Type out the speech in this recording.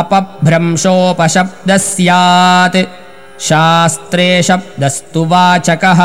अपभ्रंशोपशब्दः स्यात् शास्त्रे शब्दस्तु वाचकः।